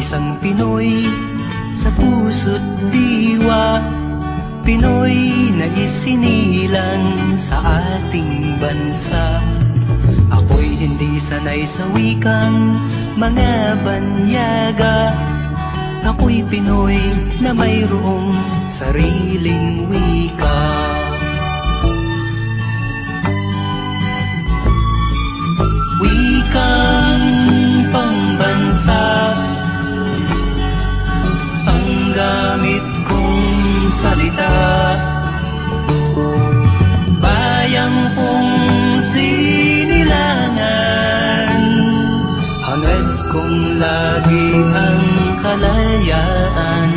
Isang Pinoy sa puso't diwa. Pinoy na isinilang sa ating bansa. Ako'y hindi sanay sa wikang mga banyaga. Ako'y Pinoy na mayroong sariling wika salita Bayang kong sinilangan Hangad kong lagi ang kalayaan.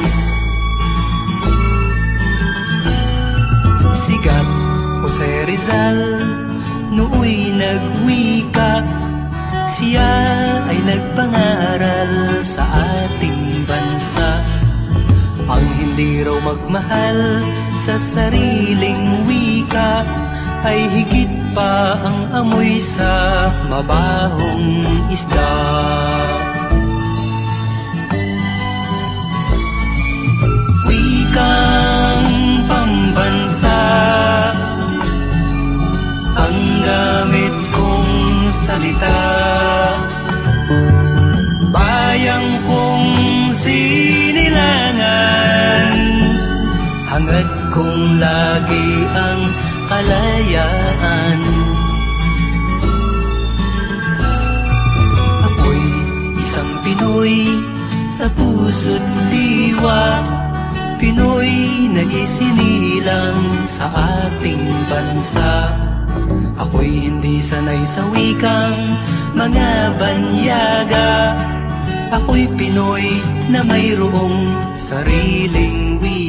Sigat Jose Rizal Nooy nagwika. Siya ay nagpangaral sa bansa Ang hindi raw magmahal sa sariling wika Ay higit pa ang amoy sa mabahong isda. Wikang pambansa Ang gamit kong salita Hangad kong lagi ang kalayaan. Ako'y isang Pinoy sa puso't diwa. Pinoy na isinilang sa ating bansa. Ako'y hindi sanay sa wikang mga banyaga. Ako'y Pinoy na mayroong sariling wika